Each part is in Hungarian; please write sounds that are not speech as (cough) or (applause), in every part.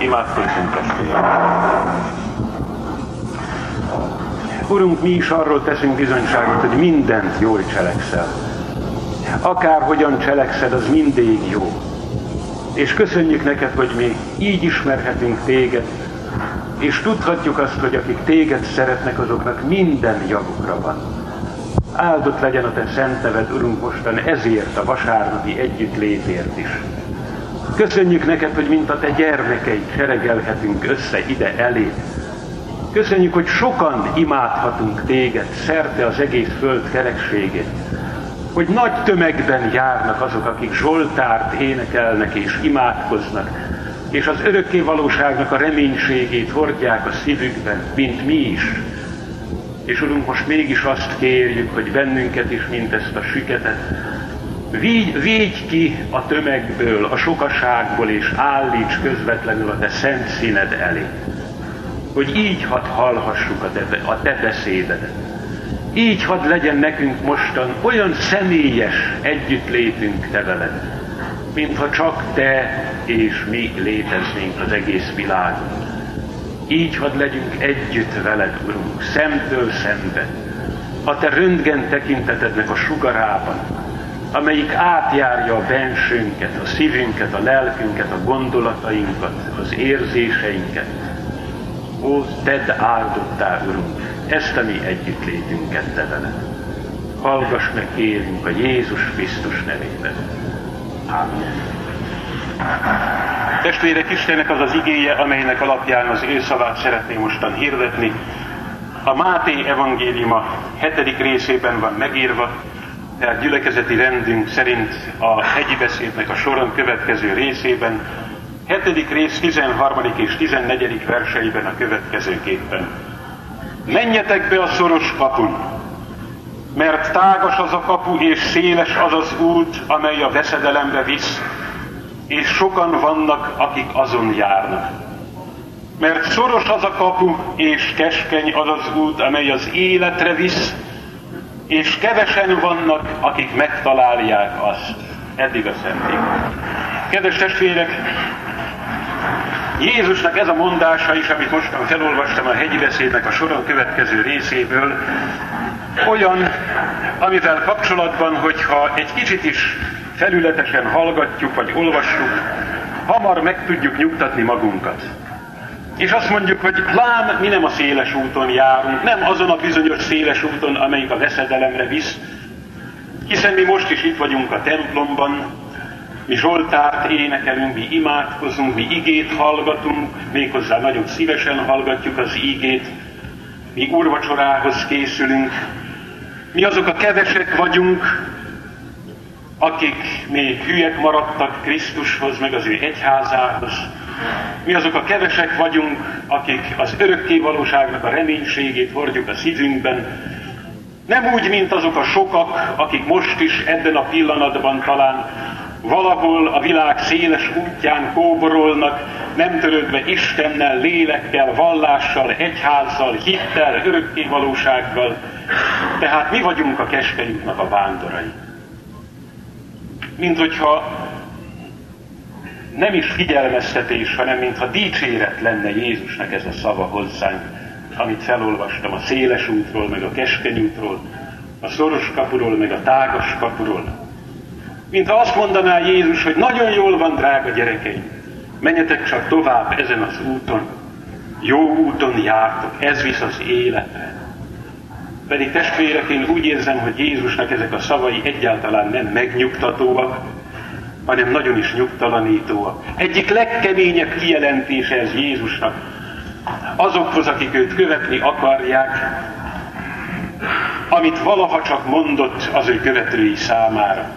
Imádkozzunk testvérek! Urunk, mi is arról teszünk bizonyságot, hogy mindent jól cselekszel. Akárhogyan cselekszed, az mindig jó. És köszönjük neked, hogy mi így ismerhetünk téged, és tudhatjuk azt, hogy akik téged szeretnek, azoknak minden javukra van. Áldott legyen a te szent neved, Urunk, mostan ezért a vasárnapi együttlétért is. Köszönjük neked, hogy mint a te gyermekeid seregelhetünk össze ide elé. Köszönjük, hogy sokan imádhatunk téged szerte az egész föld kerekségét. Hogy nagy tömegben járnak azok, akik Zsoltárt énekelnek és imádkoznak, és az örökké valóságnak a reménységét hordják a szívükben, mint mi is. És Urunk, most mégis azt kérjük, hogy bennünket is, mint ezt a süketet, Vigy, vigy ki a tömegből, a sokaságból, és állíts közvetlenül a te szent színed elé. Hogy így hadd hallhassuk a te, a te beszédedet. Így hadd legyen nekünk mostan olyan személyes együttlétünk te veled, mintha csak te és mi léteznénk az egész világon. Így hadd legyünk együtt veled, Urunk, szemtől szembe, a te röntgen tekintetednek a sugarában, amelyik átjárja a bensőnket, a szívünket, a lelkünket, a gondolatainkat, az érzéseinket. Ó, tedd áldottá, Urunk, ezt a mi együttlétünket te veled. Hallgass meg, kérünk a Jézus Krisztus nevében. Amen. Testvérek, Istennek az az igéje, amelynek alapján az ő szavát szeretném mostan hirdetni. A Máté evangéliuma hetedik részében van megírva, tehát gyülekezeti rendünk szerint a hegyi beszédnek a soron következő részében, 7. rész 13. és 14. verseiben a következőképpen. Menjetek be a szoros kapun, mert tágas az a kapu, és széles az az út, amely a veszedelemre visz, és sokan vannak, akik azon járnak. Mert szoros az a kapu, és keskeny az az út, amely az életre visz, és kevesen vannak, akik megtalálják azt. Eddig a szenték. Kedves testvérek, Jézusnak ez a mondása is, amit mostan felolvastam a hegyi beszédnek a soron következő részéből, olyan, amivel kapcsolatban, hogyha egy kicsit is felületesen hallgatjuk, vagy olvassuk, hamar meg tudjuk nyugtatni magunkat. És azt mondjuk, hogy lám, mi nem a széles úton járunk, nem azon a bizonyos széles úton, amelyik a veszedelemre visz, hiszen mi most is itt vagyunk a templomban, mi Zsoltárt énekelünk, mi imádkozunk, mi igét hallgatunk, méghozzá nagyon szívesen hallgatjuk az igét, mi urvacsorához készülünk, mi azok a kevesek vagyunk, akik még hülyek maradtak Krisztushoz, meg az ő egyházához, mi azok a kevesek vagyunk, akik az örökké valóságnak a reménységét hordjuk a szívünkben, nem úgy, mint azok a sokak, akik most is ebben a pillanatban talán valahol a világ széles útján kóborolnak, nem törődve Istennel, lélekkel, vallással, egyházzal, hittel, örökké valósággal. Tehát mi vagyunk a keskeny a vándorai. Mint hogyha nem is figyelmeztetés, hanem mintha dicséret lenne Jézusnak ez a szava hozzánk, amit felolvastam a széles útról, meg a keskeny útról, a szoros kapuról, meg a tágas kapuról. Mintha azt mondaná Jézus, hogy nagyon jól van, drága gyerekeim, menjetek csak tovább ezen az úton, jó úton jártok, ez visz az életre. Pedig testvérek, én úgy érzem, hogy Jézusnak ezek a szavai egyáltalán nem megnyugtatóak, hanem nagyon is nyugtalanítóak. Egyik legkeményebb kijelentése ez Jézusnak azokhoz, akik őt követni akarják, amit valaha csak mondott az ő követői számára.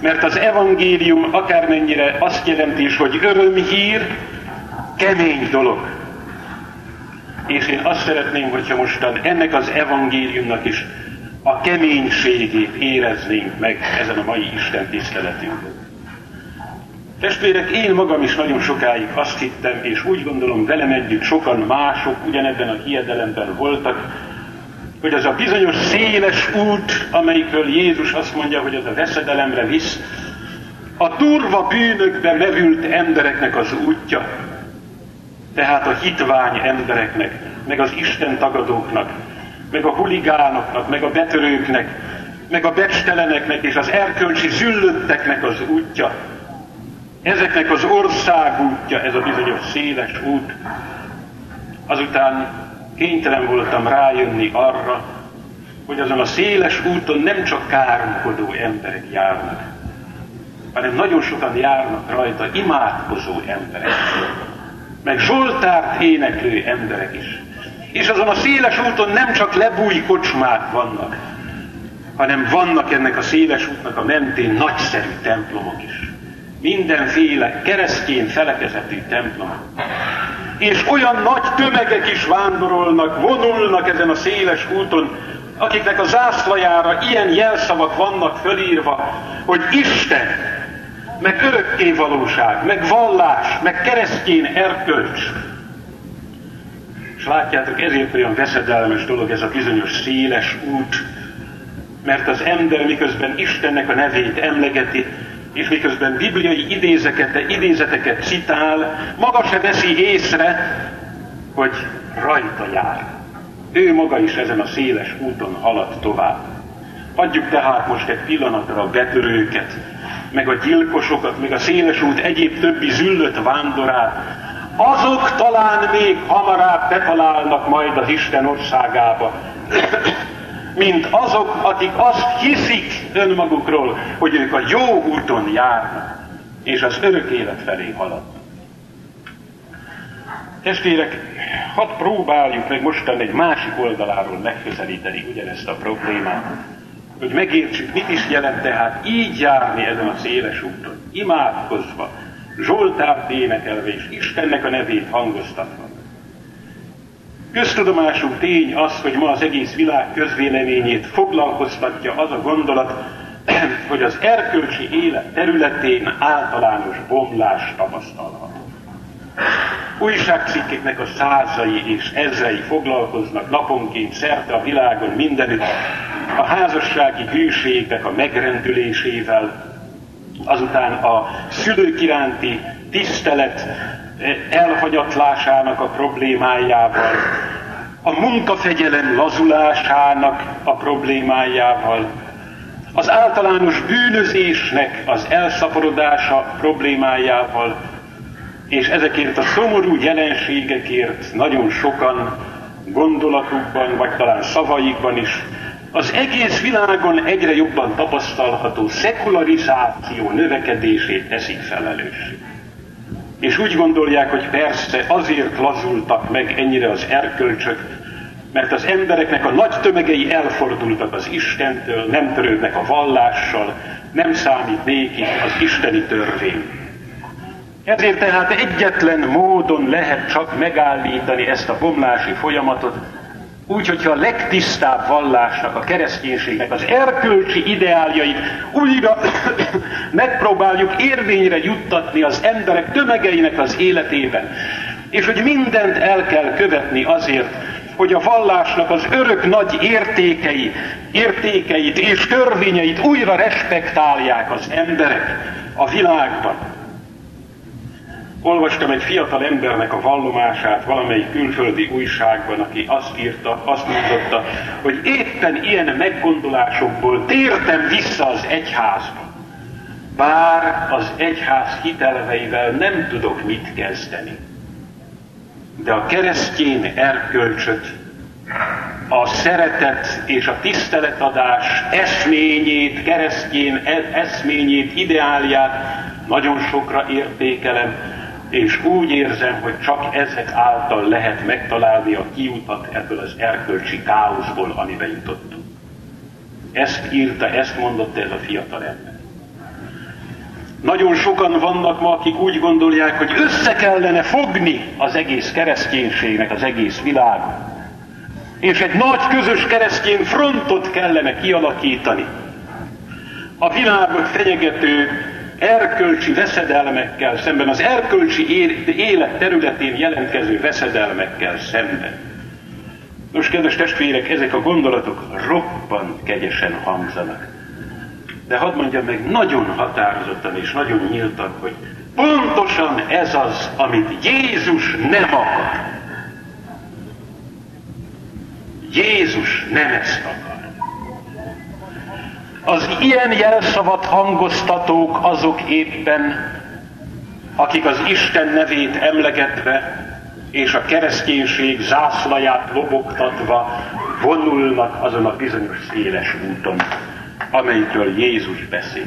Mert az evangélium akármennyire azt jelenti is, hogy örömhír, kemény dolog. És én azt szeretném, hogyha mostan ennek az evangéliumnak is a keménységét éreznénk meg ezen a mai Isten tiszteletünkön. Testvérek, én magam is nagyon sokáig azt hittem, és úgy gondolom velem együtt sokan mások ugyanebben a hiedelemben voltak, hogy az a bizonyos széles út, amelyikről Jézus azt mondja, hogy az a veszedelemre visz, a turva bűnökbe mevült embereknek az útja, Tehát a hitvány embereknek, meg az Isten tagadóknak, meg a huligánoknak, meg a betörőknek, meg a becsteleneknek és az erkölcsi züllötteknek az útja. Ezeknek az ország útja, ez a bizonyos széles út. Azután kénytelen voltam rájönni arra, hogy azon a széles úton nem csak káromkodó emberek járnak, hanem nagyon sokan járnak rajta imádkozó emberek, meg Zsoltárt éneklő emberek is. És azon a széles úton nem csak lebúj kocsmák vannak, hanem vannak ennek a széles útnak a mentén nagyszerű templomok is. Mindenféle keresztény felekezetű templomok. És olyan nagy tömegek is vándorolnak, vonulnak ezen a széles úton, akiknek a zászlajára ilyen jelszavak vannak fölírva, hogy Isten, meg örökké valóság, meg vallás, meg keresztény erkölcs. És látjátok, ezért olyan veszedelmes dolog ez a bizonyos széles út, mert az ember miközben Istennek a nevét emlegeti, és miközben bibliai idézeteket, idézeteket citál, maga se veszi észre, hogy rajta jár. Ő maga is ezen a széles úton halad tovább. Adjuk tehát most egy pillanatra a betörőket, meg a gyilkosokat, meg a széles út egyéb többi züllött vándorát. Azok talán még hamarabb betalálnak majd az Isten országába, mint azok, akik azt hiszik önmagukról, hogy ők a jó úton járnak, és az örök élet felé haladnak. Testvérek, hadd próbáljuk meg mostan egy másik oldaláról megközelíteni ugyanezt a problémát, hogy megértsük, mit is jelent tehát így járni ezen a széles úton, imádkozva, Zsoltárt énekelve és Istennek a nevét hangoztatva. Köztudomású tény az, hogy ma az egész világ közvéleményét foglalkoztatja az a gondolat, (clears throat) hogy az erkölcsi élet területén általános bomlás tapasztalható. Újságcikkeknek a százai és ezrei foglalkoznak naponként szerte a világon mindenütt a házassági hűségnek a megrendülésével, azután a szülők iránti tisztelet elhanyatlásának a problémájával, a munkafegyelem lazulásának a problémájával, az általános bűnözésnek az elszaporodása problémájával, és ezekért a szomorú jelenségekért nagyon sokan gondolatukban, vagy talán szavaikban is az egész világon egyre jobban tapasztalható szekularizáció növekedését teszik felelősség. És úgy gondolják, hogy persze azért lazultak meg ennyire az erkölcsök, mert az embereknek a nagy tömegei elfordultak az Istentől, nem törődnek a vallással, nem számít nékik az isteni törvény. Ezért tehát egyetlen módon lehet csak megállítani ezt a bomlási folyamatot, úgy, hogyha a legtisztább vallásnak, a kereszténységnek az erkölcsi ideáljait újra (coughs) megpróbáljuk érvényre juttatni az emberek tömegeinek az életében. És hogy mindent el kell követni azért, hogy a vallásnak az örök nagy értékei, értékeit és törvényeit újra respektálják az emberek a világban. Olvastam egy fiatal embernek a vallomását valamelyik külföldi újságban, aki azt írta, azt mondotta, hogy éppen ilyen meggondolásokból tértem vissza az egyházba. Bár az egyház hitelveivel nem tudok mit kezdeni. De a keresztény erkölcsöt, a szeretet és a tiszteletadás eszményét, keresztény eszményét, ideálját nagyon sokra értékelem, és úgy érzem, hogy csak ezek által lehet megtalálni a kiutat ebből az erkölcsi káoszból, amiben jutottunk. Ezt írta, ezt mondott ez a fiatal ember. Nagyon sokan vannak ma, akik úgy gondolják, hogy össze kellene fogni az egész kereszténységnek, az egész világon. És egy nagy közös keresztény frontot kellene kialakítani. A világot fenyegető erkölcsi veszedelmekkel szemben, az erkölcsi élet területén jelentkező veszedelmekkel szemben. Nos, kedves testvérek, ezek a gondolatok roppant kegyesen hangzanak. De hadd mondjam meg nagyon határozottan és nagyon nyíltan, hogy pontosan ez az, amit Jézus nem akar. Jézus nem ezt akar. Az ilyen jelszavat hangoztatók azok éppen, akik az Isten nevét emlegetve és a kereszténység zászlaját lobogtatva vonulnak azon a bizonyos széles úton, amelytől Jézus beszél.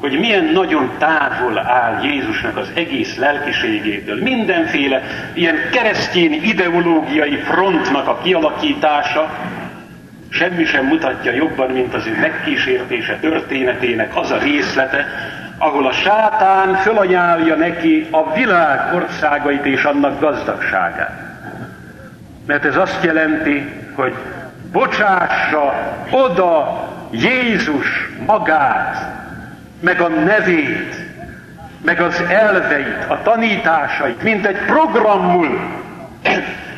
Hogy milyen nagyon távol áll Jézusnak az egész lelkiségétől, mindenféle ilyen keresztény ideológiai frontnak a kialakítása, semmi sem mutatja jobban, mint az ő megkísértése történetének az a részlete, ahol a sátán fölanyálja neki a világ országait és annak gazdagságát. Mert ez azt jelenti, hogy bocsássa oda Jézus magát, meg a nevét, meg az elveit, a tanításait, mint egy programmul,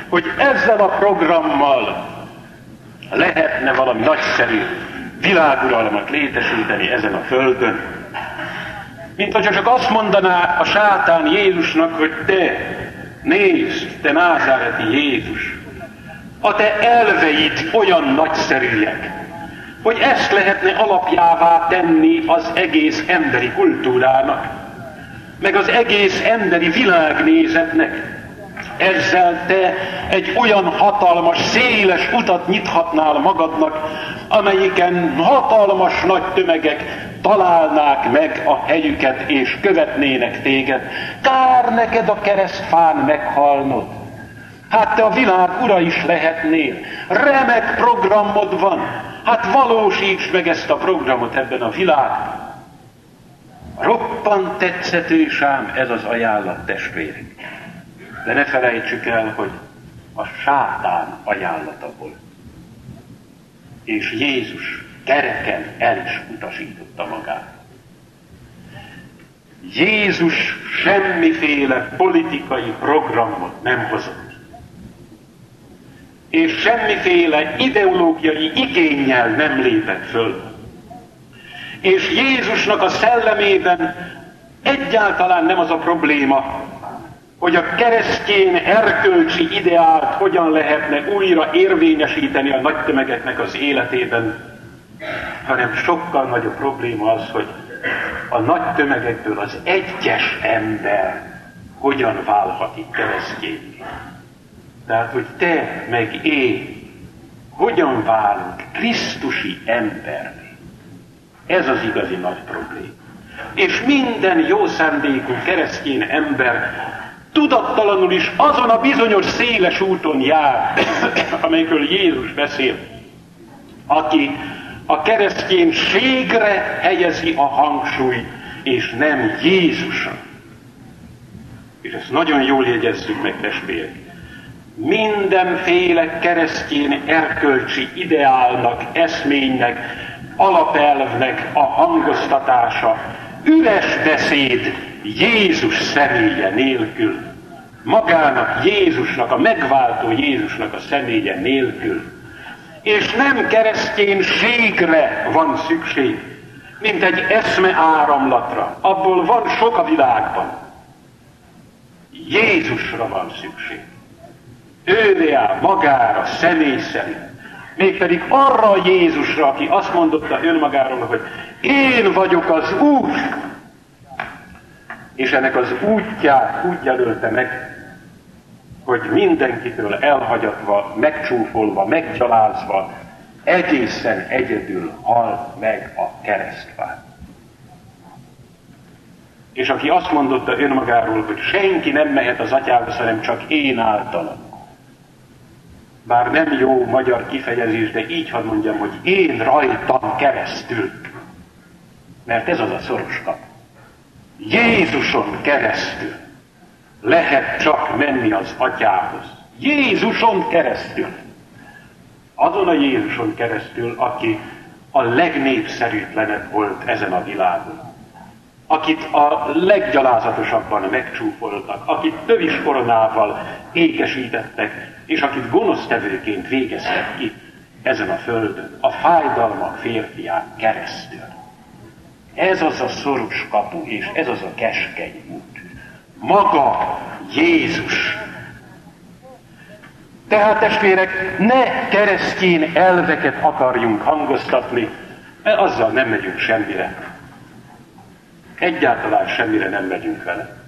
hogy ezzel a programmal lehetne valami nagyszerű világuralmat létesíteni ezen a földön. Mint hogyha csak azt mondaná a sátán Jézusnak, hogy te, nézd, te názáreti Jézus, a te elveid olyan nagyszerűek, hogy ezt lehetne alapjává tenni az egész emberi kultúrának, meg az egész emberi világnézetnek. Ezzel te egy olyan hatalmas, széles utat nyithatnál magadnak, amelyiken hatalmas nagy tömegek találnák meg a helyüket és követnének téged. Kár neked a keresztfán meghalnod. Hát te a világ ura is lehetnél. Remek programod van. Hát valósíts meg ezt a programot ebben a világban. Roppant tetszetős ám ez az ajánlat, testvérek. De ne felejtsük el, hogy a sátán ajánlata volt. És Jézus kereken el is utasította magát. Jézus semmiféle politikai programot nem hozott. És semmiféle ideológiai igényel nem lépett föl. És Jézusnak a szellemében egyáltalán nem az a probléma, hogy a keresztény erkölcsi ideált hogyan lehetne újra érvényesíteni a nagy tömegeknek az életében, hanem sokkal nagyobb probléma az, hogy a nagy tömegekből az egyes ember hogyan válhat itt keresztényé. Tehát, hogy te meg én hogyan válunk Krisztusi emberné. Ez az igazi nagy probléma. És minden jó szándékú keresztény ember tudattalanul is azon a bizonyos széles úton jár, (coughs) amelyről Jézus beszél, aki a kereszténységre helyezi a hangsúly, és nem Jézusra. És ezt nagyon jól jegyezzük meg, testvérek. Mindenféle keresztény erkölcsi ideálnak, eszménynek, alapelvnek a hangoztatása üres beszéd Jézus személye nélkül. Magának Jézusnak, a megváltó Jézusnak a személye nélkül és nem kereszténységre van szükség, mint egy eszme áramlatra. Abból van sok a világban. Jézusra van szükség. Ővé áll magára, személy szerint. Mégpedig arra a Jézusra, aki azt mondotta önmagáról, hogy én vagyok az út, és ennek az útját úgy jelölte meg, hogy mindenkitől elhagyatva, megcsúfolva, meggyalázva, egészen egyedül hal meg a keresztfán. És aki azt mondotta önmagáról, hogy senki nem mehet az atyához, hanem csak én általam. Bár nem jó magyar kifejezés, de így hadd mondjam, hogy én rajtam keresztül. Mert ez az a szoros kap. Jézuson keresztül lehet csak menni az atyához. Jézuson keresztül. Azon a Jézuson keresztül, aki a legnépszerűtlenebb volt ezen a világon. Akit a leggyalázatosabban megcsúfoltak, akit tövis koronával ékesítettek, és akit gonosztevőként végeztek ki ezen a földön, a fájdalmak férfián keresztül. Ez az a szoros kapu, és ez az a keskeny út. Maga Jézus. Tehát testvérek, ne keresztjén elveket akarjunk hangoztatni, mert azzal nem megyünk semmire. Egyáltalán semmire nem megyünk vele.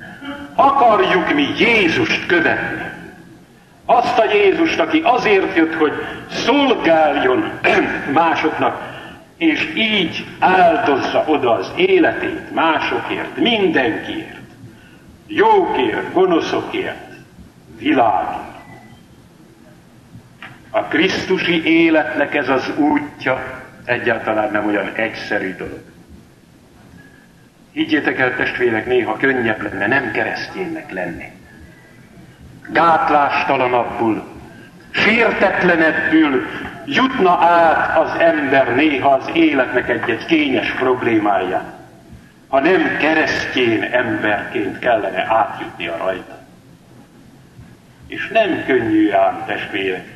Akarjuk mi Jézust követni. Azt a Jézust, aki azért jött, hogy szolgáljon (clears throat) másoknak, és így áldozza oda az életét másokért, mindenkiért, jókért, gonoszokért, világért. A Krisztusi életnek ez az útja egyáltalán nem olyan egyszerű dolog. Higgyétek el, testvérek, néha könnyebb lenne nem kereszténynek lenni. Gátlástalanabbul, sértetlenebbül jutna át az ember néha az életnek egy-egy kényes problémáján, ha nem keresztjén emberként kellene átjutni a rajta. És nem könnyű ám, testvérek,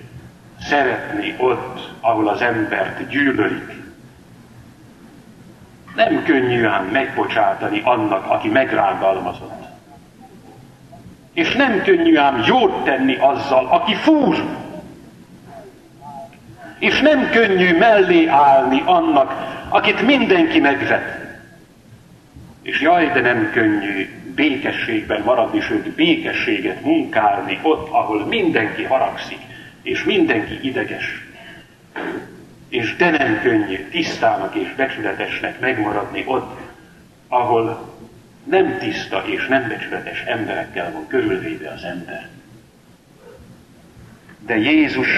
szeretni ott, ahol az embert gyűlölik. Nem könnyű ám megbocsátani annak, aki megrágalmazott. És nem könnyű ám jót tenni azzal, aki fúr. És nem könnyű mellé állni annak, akit mindenki megvet. És jaj, de nem könnyű békességben maradni, sőt békességet munkálni ott, ahol mindenki haragszik, és mindenki ideges. És de nem könnyű tisztának és becsületesnek megmaradni ott, ahol nem tiszta és nem becsületes emberekkel van körülvéve az ember. De Jézus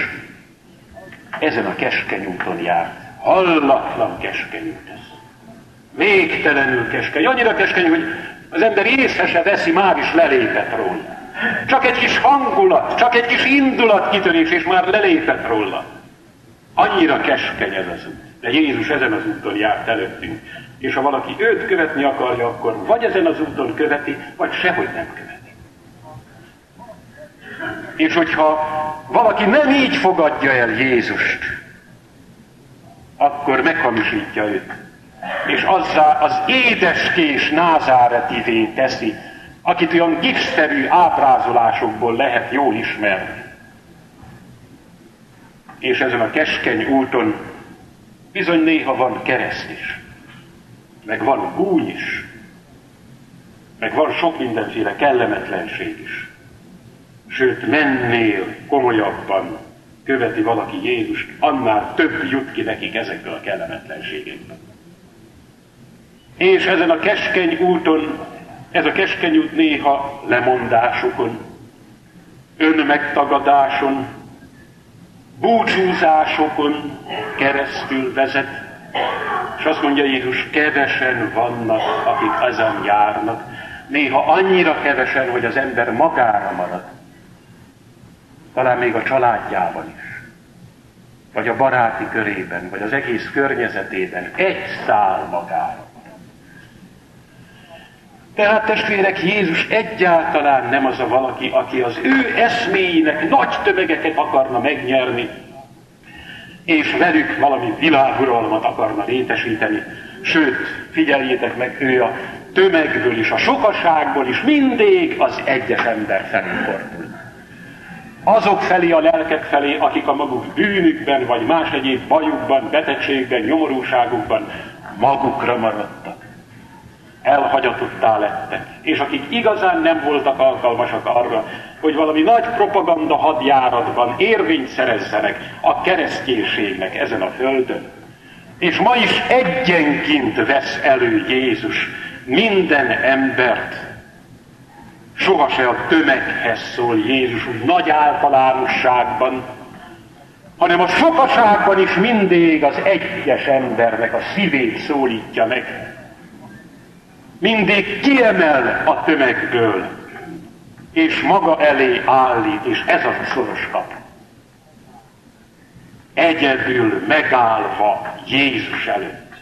ezen a keskeny úton járt. Hallatlan keskeny út ez. Végtelenül keskeny. Annyira keskeny, hogy az ember észre se veszi, már is lelépett róla. Csak egy kis hangulat, csak egy kis indulat kitörés, és már lelépett róla. Annyira keskeny ez az út. De Jézus ezen az úton járt előttünk. És ha valaki őt követni akarja, akkor vagy ezen az úton követi, vagy sehogy nem követi. És hogyha valaki nem így fogadja el Jézust, akkor meghamisítja őt. És azzá az édeskés názáretivé teszi, akit olyan gipszerű ábrázolásokból lehet jól ismerni. És ezen a keskeny úton bizony néha van kereszt is, meg van gúny is, meg van sok mindenféle kellemetlenség is. Sőt, mennél komolyabban követi valaki Jézust, annál több jut ki nekik ezekből a kellemetlenségekből. És ezen a keskeny úton, ez a keskeny út néha lemondásokon, önmegtagadáson, búcsúzásokon keresztül vezet, és azt mondja Jézus, kevesen vannak, akik ezen járnak. Néha annyira kevesen, hogy az ember magára marad talán még a családjában is, vagy a baráti körében, vagy az egész környezetében egy szál magára. Tehát testvérek, Jézus egyáltalán nem az a valaki, aki az ő eszméinek nagy tömegeket akarna megnyerni, és velük valami világuralmat akarna létesíteni. Sőt, figyeljétek meg, ő a tömegből is, a sokaságból is mindig az egyes ember felé fordul azok felé, a lelkek felé, akik a maguk bűnükben, vagy más egyéb bajukban, betegségben, nyomorúságukban magukra maradtak. Elhagyatottá lettek. És akik igazán nem voltak alkalmasak arra, hogy valami nagy propaganda hadjáratban érvényt szerezzenek a kereszténységnek ezen a földön. És ma is egyenként vesz elő Jézus minden embert, sohasem a tömeghez szól Jézus úgy nagy általánosságban, hanem a sokaságban is mindig az egyes embernek a szívét szólítja meg. Mindig kiemel a tömegből, és maga elé állít, és ez az a szoros kap. Egyedül megállva Jézus előtt,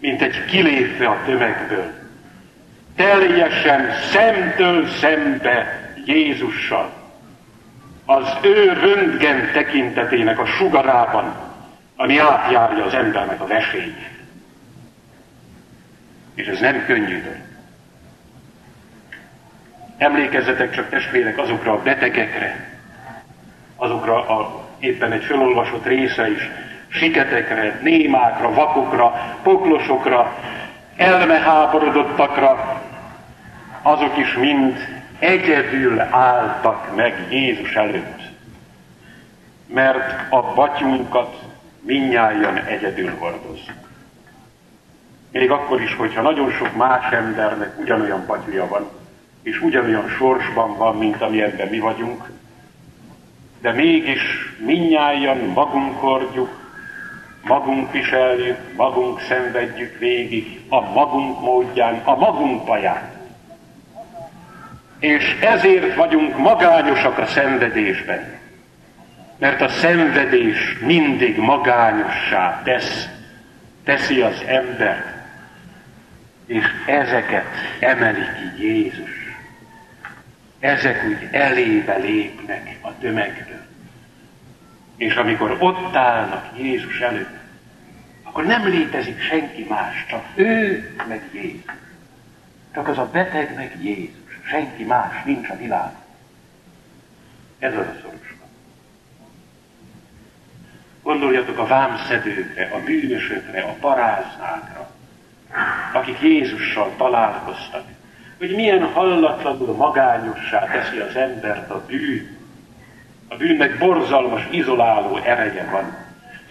mint egy kilépve a tömegből, teljesen szemtől szembe Jézussal, az ő röntgen tekintetének a sugarában, ami átjárja az embernek a vesélyét. És ez nem könnyű dolog. Emlékezzetek csak testvérek azokra a betegekre, azokra a éppen egy felolvasott része is, siketekre, némákra, vakokra, poklosokra, elmeháborodottakra, azok is mind egyedül álltak meg Jézus előtt. Mert a batyunkat minnyáján egyedül hordozzuk. Még akkor is, hogyha nagyon sok más embernek ugyanolyan batyúja van, és ugyanolyan sorsban van, mint amilyenben mi vagyunk, de mégis minnyáján magunk hordjuk, magunk viseljük, magunk szenvedjük végig, a magunk módján, a magunk baján. És ezért vagyunk magányosak a szenvedésben. Mert a szenvedés mindig magányossá tesz, teszi az embert, és ezeket emeli ki Jézus. Ezek úgy elébe lépnek a tömegből. És amikor ott állnak Jézus előtt, akkor nem létezik senki más, csak ő meg Jézus. Csak az a beteg meg Jézus. Senki más nincs a világon. Ez az a szorosban. Gondoljatok a vámszedőkre, a bűnösökre, a paráznákra, akik Jézussal találkoztak, hogy milyen hallatlanul magányossá teszi az embert a bűn. A bűnnek borzalmas, izoláló ereje van.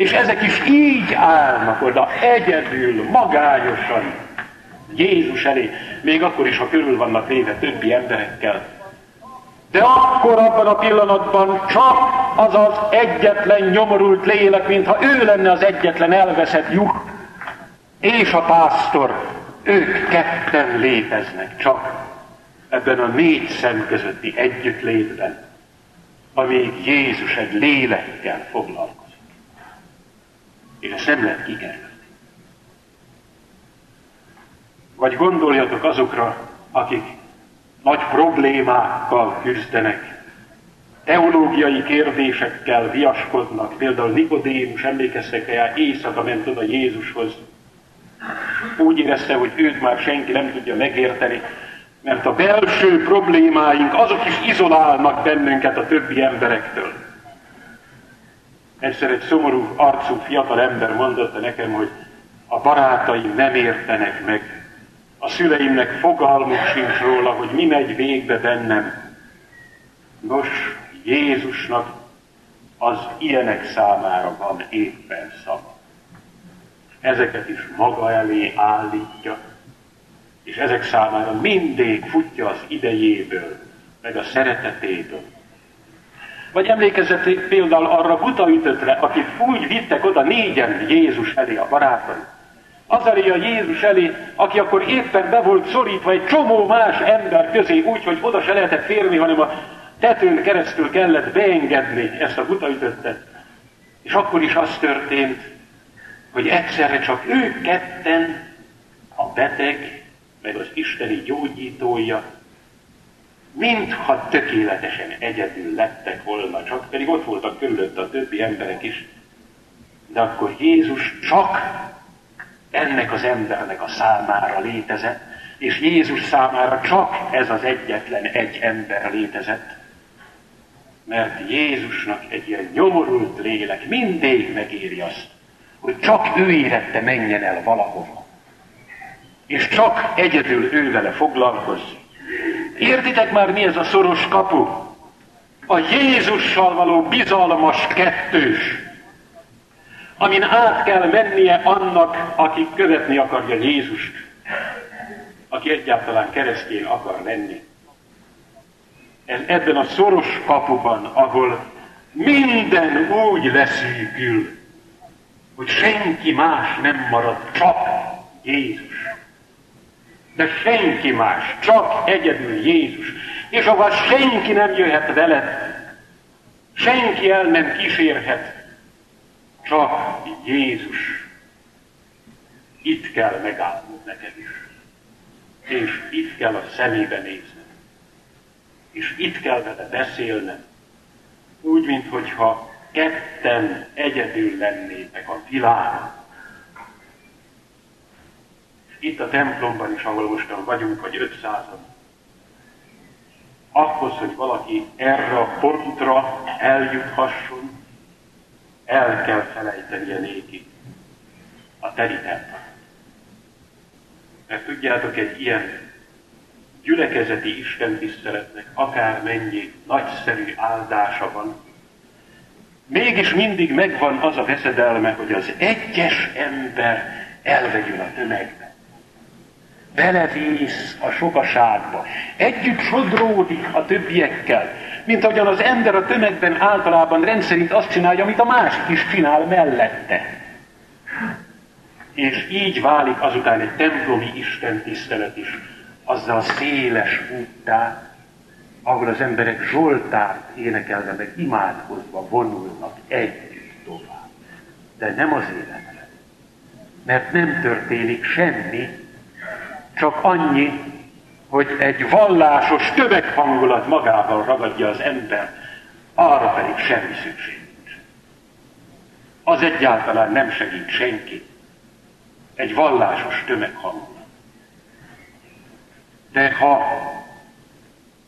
És ezek is így állnak oda, egyedül, magányosan, Jézus elé, még akkor is, ha körül vannak véve többi emberekkel. De akkor abban a pillanatban csak az az egyetlen nyomorult lélek, mintha ő lenne az egyetlen elveszett lyuk, és a pásztor, ők ketten léteznek csak ebben a négy szem közötti együttlétben, amíg Jézus egy lélekkel foglalkozik. És ezt nem kikerülni. Vagy gondoljatok azokra, akik nagy problémákkal küzdenek, teológiai kérdésekkel viaskodnak, például Nikodémus, emlékeztek el, éjszaka ment oda Jézushoz, úgy érezte, hogy őt már senki nem tudja megérteni, mert a belső problémáink azok is izolálnak bennünket a többi emberektől. Egyszer egy szomorú arcú fiatal ember mondotta nekem, hogy a barátaim nem értenek meg. A szüleimnek fogalmuk sincs róla, hogy mi megy végbe bennem. Nos, Jézusnak az ilyenek számára van éppen szava. Ezeket is maga elé állítja, és ezek számára mindig futja az idejéből, meg a szeretetéből. Vagy emlékezzetek például arra butaütötre, akit úgy vittek oda négyen Jézus elé a barátai. Az elé a Jézus elé, aki akkor éppen be volt szorítva egy csomó más ember közé, úgy, hogy oda se lehetett férni, hanem a tetőn keresztül kellett beengedni ezt a butaütöttet. És akkor is az történt, hogy egyszerre csak ők ketten, a beteg, meg az isteni gyógyítója, mintha tökéletesen egyedül lettek volna, csak pedig ott voltak körülött a többi emberek is. De akkor Jézus csak ennek az embernek a számára létezett, és Jézus számára csak ez az egyetlen egy ember létezett. Mert Jézusnak egy ilyen nyomorult lélek mindig megéri azt, hogy csak ő érette menjen el valahova. És csak egyedül ő vele. Értitek már mi ez a szoros kapu? A Jézussal való bizalmas kettős, amin át kell mennie annak, aki követni akarja Jézust, aki egyáltalán keresztény akar lenni. Ebben a szoros kapuban, ahol minden úgy leszűkül, hogy senki más nem marad, csak Jézus. De senki más, csak egyedül Jézus. És ahol senki nem jöhet veled, senki el nem kísérhet, csak Jézus. Itt kell megállnod neked is. És itt kell a szemébe nézned. És itt kell vele beszélned. Úgy, mintha ketten egyedül lennétek a világon. Itt a templomban is, ahol mostan vagyunk, vagy 500-an, ahhoz, hogy valaki erre a pontra eljuthasson, el kell felejtenie néki a teli Mert tudjátok, egy ilyen gyülekezeti Isten tiszteletnek akármennyi nagyszerű áldása van, mégis mindig megvan az a veszedelme, hogy az egyes ember elvegyül a tömegbe. Belevész a sokaságba. Együtt sodródik a többiekkel. Mint ahogyan az ember a tömegben általában rendszerint azt csinálja, amit a másik is csinál mellette. És így válik azután egy templomi Isten tisztelet is, azzal a széles úttá, ahol az emberek Zsoltárt énekelve, meg imádkozva vonulnak együtt tovább. De nem az életre. Mert nem történik semmi, csak annyi, hogy egy vallásos tömeghangulat magával ragadja az ember, arra pedig semmi szükség. Az egyáltalán nem segít senki. Egy vallásos tömeghangulat. De ha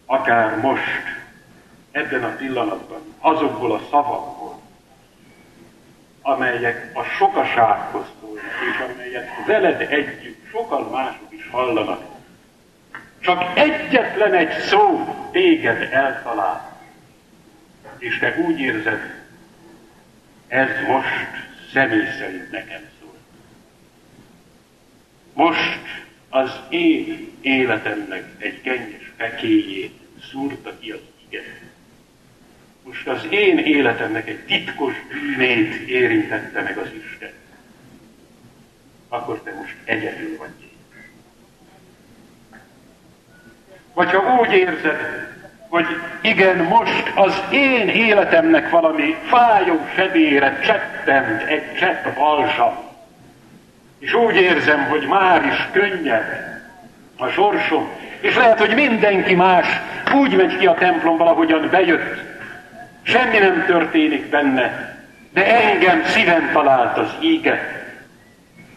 akár most, ebben a pillanatban, azokból a szavakból, amelyek a sokasághoz szólnak, és amelyet veled együtt sokan mások hallanak, csak egyetlen egy szó téged eltalál, és te úgy érzed, ez most személy szerint nekem szól. Most az én életemnek egy könnyes fekéjét szúrta ki az ige. Most az én életemnek egy titkos bűnét érintette meg az Isten. Akkor te most egyedül vagy. Vagy ha úgy érzed, hogy igen, most az én életemnek valami fájó sebére csettent egy csepp balsam, és úgy érzem, hogy már is könnyebb a sorsom, és lehet, hogy mindenki más úgy megy ki a templomba, ahogyan bejött. Semmi nem történik benne, de engem szíven talált az íge.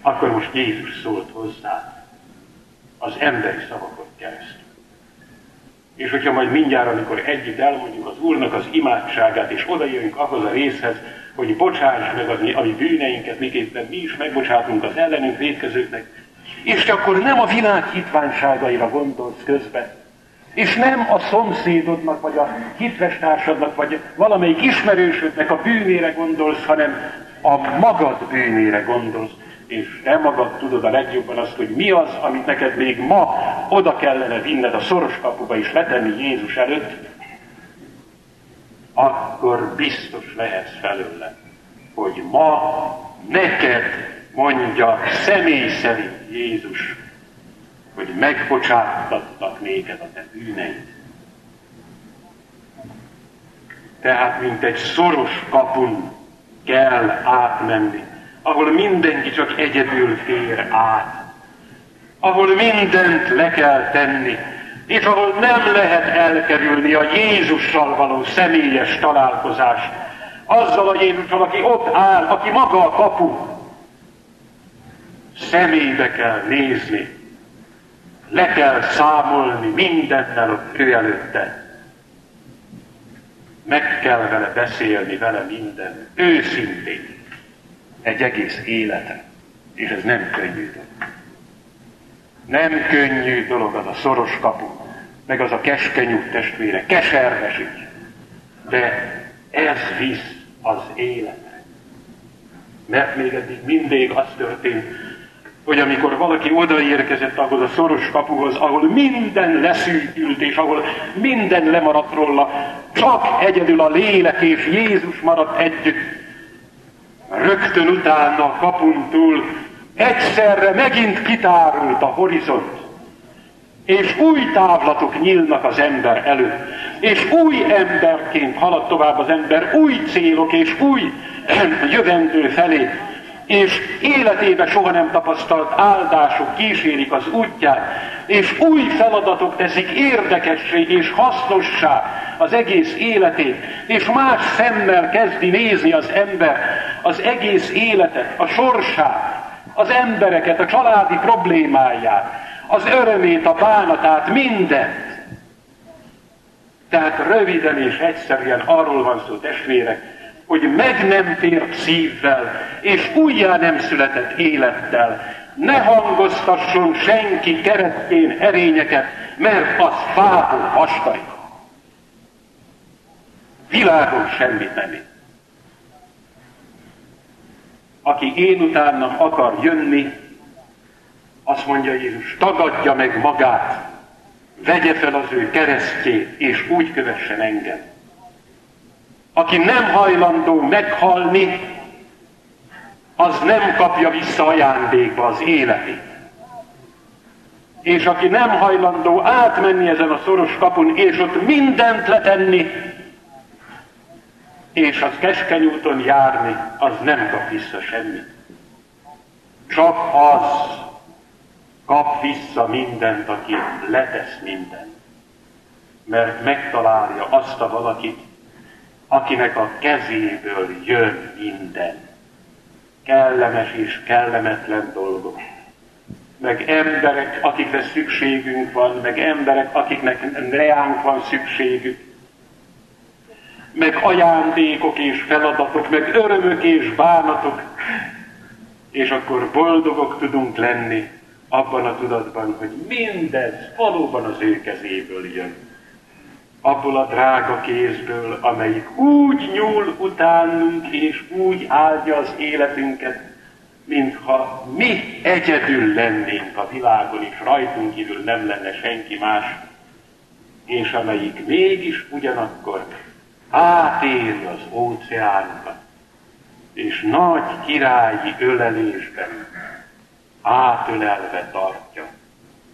Akkor most Jézus szólt hozzá az emberi szavakon keresztül. És hogyha majd mindjárt, amikor együtt elmondjuk az Úrnak az imádságát, és odajövünk ahhoz a részhez, hogy bocsáss meg az a mi bűneinket, miképpen mi is megbocsátunk az ellenünk védkezőknek, és akkor nem a világ hitványságaira gondolsz közben, és nem a szomszédodnak, vagy a hitves társadnak, vagy valamelyik ismerősödnek a bűnére gondolsz, hanem a magad bűnére gondolsz. És te magad tudod a legjobban azt, hogy mi az, amit neked még ma oda kellene vinned a szoros kapuba és letenni Jézus előtt, akkor biztos lehetsz felőle, hogy ma neked mondja személy szerint Jézus, hogy megbocsáttattak néked a te bűneid. Tehát, mint egy szoros kapun kell átmenni, ahol mindenki csak egyedül fér át, ahol mindent le kell tenni, és ahol nem lehet elkerülni a Jézussal való személyes találkozást, azzal a Jézussal, aki ott áll, aki maga a kapu, személybe kell nézni, le kell számolni mindennel ő előtte. Meg kell vele beszélni, vele minden, őszintén, egy egész élete. És ez nem könnyű dolog. Nem könnyű dolog az a szoros kapu, meg az a keskenyű testvére, keserves is. De ez visz az életre. Mert még eddig mindig az történt, hogy amikor valaki odaérkezett ahhoz a szoros kapuhoz, ahol minden leszűkült, és ahol minden lemaradt róla, csak egyedül a lélek és Jézus maradt együtt. Rögtön utána a kapun túl egyszerre megint kitárult a horizont, és új távlatok nyílnak az ember előtt, és új emberként halad tovább az ember, új célok és új (clears throat) jövendő felé, és életébe soha nem tapasztalt áldások kísérik az útját, és új feladatok teszik érdekessé és hasznossá az egész életét, és más szemmel kezdi nézni az ember az egész életet, a sorsát, az embereket, a családi problémáját, az örömét, a bánatát, mindent. Tehát röviden és egyszerűen arról van szó, testvérek, hogy meg nem tért szívvel, és újjá nem született élettel, ne hangoztasson senki keresztén erényeket, mert az fából vastai. Világon semmit nem ér. Aki én utánam akar jönni, azt mondja Jézus, tagadja meg magát, vegye fel az ő keresztjét, és úgy kövessen engem. Aki nem hajlandó meghalni, az nem kapja vissza ajándékba az életét. És aki nem hajlandó átmenni ezen a szoros kapun, és ott mindent letenni, és az keskeny úton járni, az nem kap vissza semmit. Csak az kap vissza mindent, aki letesz mindent. Mert megtalálja azt a valakit, akinek a kezéből jön minden. Kellemes és kellemetlen dolgok. Meg emberek, akikre szükségünk van, meg emberek, akiknek reánk van szükségük. Meg ajándékok és feladatok, meg örömök és bánatok. És akkor boldogok tudunk lenni abban a tudatban, hogy mindez valóban az ő kezéből jön abból a drága kézből, amelyik úgy nyúl utánunk, és úgy áldja az életünket, mintha mi egyedül lennénk a világon, és rajtunk kívül nem lenne senki más, és amelyik mégis ugyanakkor átéri az óceánokat, és nagy királyi ölelésben átölelve tartja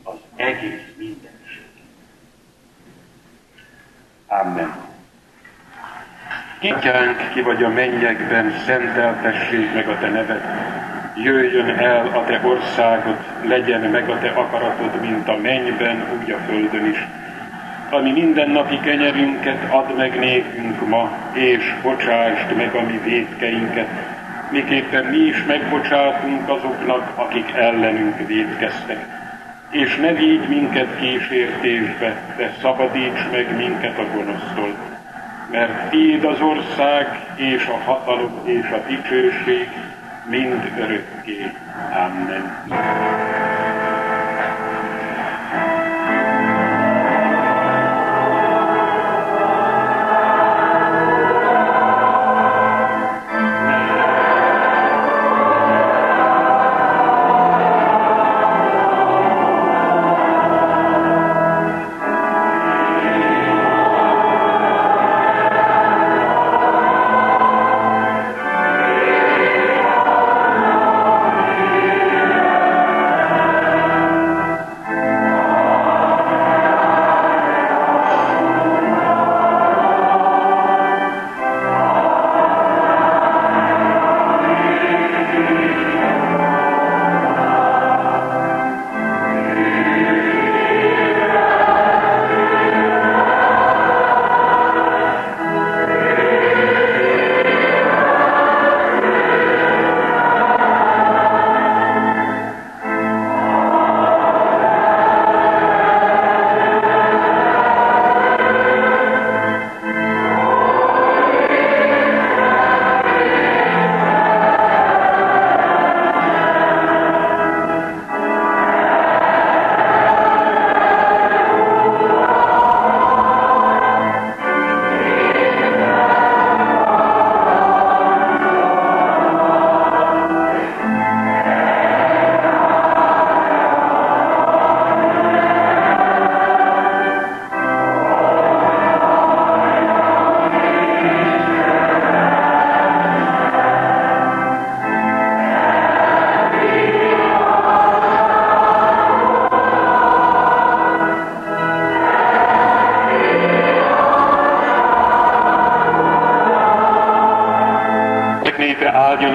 az egész minden. Amen. Kityánk, ki vagy a mennyekben, szenteltessék meg a te neved. Jöjjön el a te országod, legyen meg a te akaratod, mint a mennyben, úgy a földön is. Ami mindennapi kenyerünket add meg nékünk ma, és bocsásd meg a mi védkeinket, miképpen mi is megbocsátunk azoknak, akik ellenünk védkeztek és ne vigy minket kísértésbe, de szabadíts meg minket a gonosztól. Mert tiéd az ország, és a hatalom, és a dicsőség mind örökké. Amen.